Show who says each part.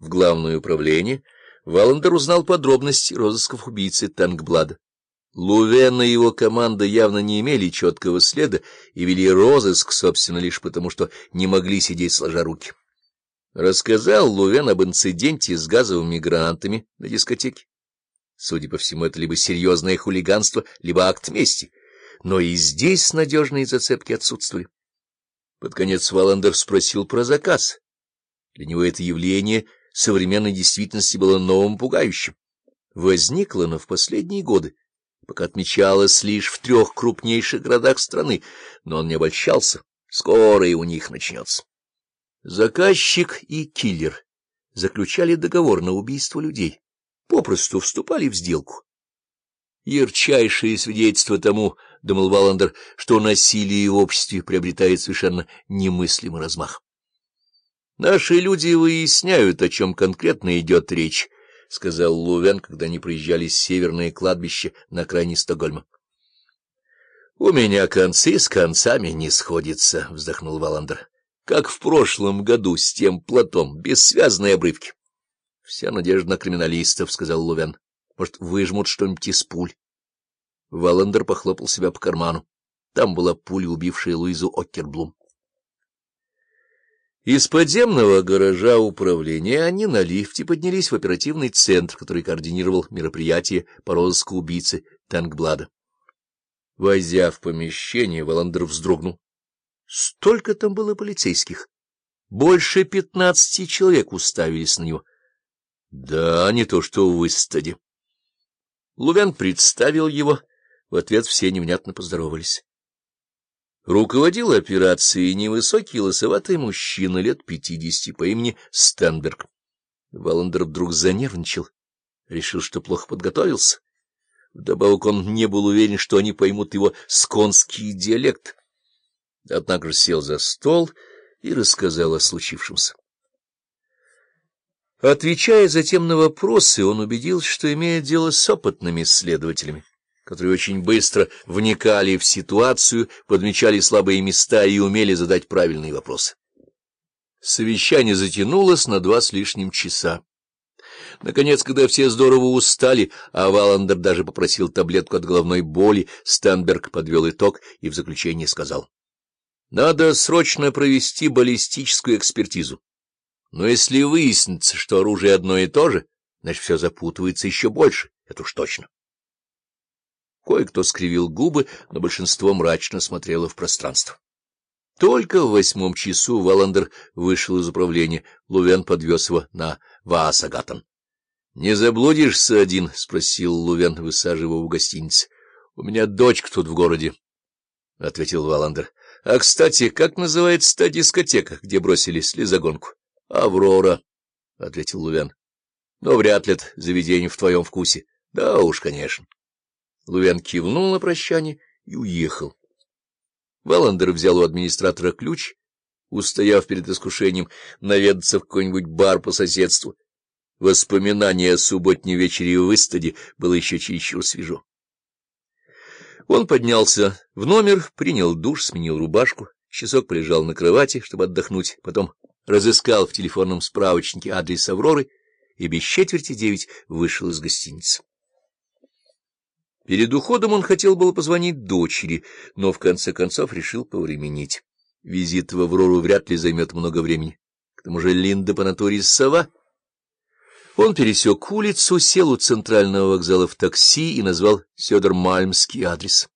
Speaker 1: в главное управление, Валандер узнал подробности розысков убийцы Тангблада. Лувен и его команда явно не имели четкого следа и вели розыск, собственно, лишь потому, что не могли сидеть сложа руки. Рассказал Лувен об инциденте с газовыми гранатами на дискотеке. Судя по всему, это либо серьезное хулиганство, либо акт мести. Но и здесь надежные зацепки отсутствовали. Под конец Валандер спросил про заказ. Для него это явление современной действительности было новым пугающим. Возникло оно в последние годы, пока отмечалось лишь в трех крупнейших городах страны, но он не обольщался, скоро и у них начнется. Заказчик и киллер заключали договор на убийство людей, попросту вступали в сделку. Ярчайшее свидетельство тому, — думал Валандер, — что насилие в обществе приобретает совершенно немыслимый размах. Наши люди выясняют, о чем конкретно идет речь, — сказал Лувен, когда они проезжали северное кладбище на окраине Стокгольма. — У меня концы с концами не сходятся, — вздохнул Валандер, — как в прошлом году с тем платом, бессвязные обрывки. — Вся надежда на криминалистов, — сказал Лувен. — Может, выжмут что-нибудь из пуль? Валандер похлопал себя по карману. Там была пуля, убившая Луизу Оккерблум. Из подземного гаража управления они на лифте поднялись в оперативный центр, который координировал мероприятие по розыску убийцы Тангблада. Войдя в помещение, Валандер вздрогнул. Столько там было полицейских. Больше пятнадцати человек уставились на него. Да, не то что в Истаде. Лувен представил его. В ответ все невнятно поздоровались. Руководил операцией невысокий лысоватый мужчина лет пятидесяти по имени Стенберг. Валандер вдруг занервничал, решил, что плохо подготовился. Вдобавок он не был уверен, что они поймут его сконский диалект. Однако же сел за стол и рассказал о случившемся. Отвечая затем на вопросы, он убедился, что имеет дело с опытными следователями которые очень быстро вникали в ситуацию, подмечали слабые места и умели задать правильные вопросы. Совещание затянулось на два с лишним часа. Наконец, когда все здорово устали, а Валандер даже попросил таблетку от головной боли, Стенберг подвел итог и в заключение сказал. — Надо срочно провести баллистическую экспертизу. Но если выяснится, что оружие одно и то же, значит, все запутывается еще больше, это уж точно. Кое-кто скривил губы, но большинство мрачно смотрело в пространство. Только в восьмом часу Валандер вышел из управления. Лувен подвез его на Ваасагатан. — Не заблудишься один? — спросил Лувен, высаживая в гостинице. — У меня дочка тут в городе, — ответил Валандер. — А, кстати, как называется та дискотека, где бросили слезогонку? — Аврора, — ответил Лувен. — Но вряд ли это заведение в твоем вкусе. — Да уж, конечно. Лувен кивнул на прощание и уехал. Валандер взял у администратора ключ, устояв перед искушением наведаться в какой-нибудь бар по соседству. Воспоминание о субботнем вечере в Истаде было еще чересчур свежо. Он поднялся в номер, принял душ, сменил рубашку, часок полежал на кровати, чтобы отдохнуть, потом разыскал в телефонном справочнике адрес Авроры и без четверти девять вышел из гостиницы. Перед уходом он хотел было позвонить дочери, но в конце концов решил повременить. Визит в Аврору вряд ли займет много времени. К тому же Линда по натуре сова. Он пересек улицу, сел у центрального вокзала в такси и назвал Сёдор Мальмский адрес.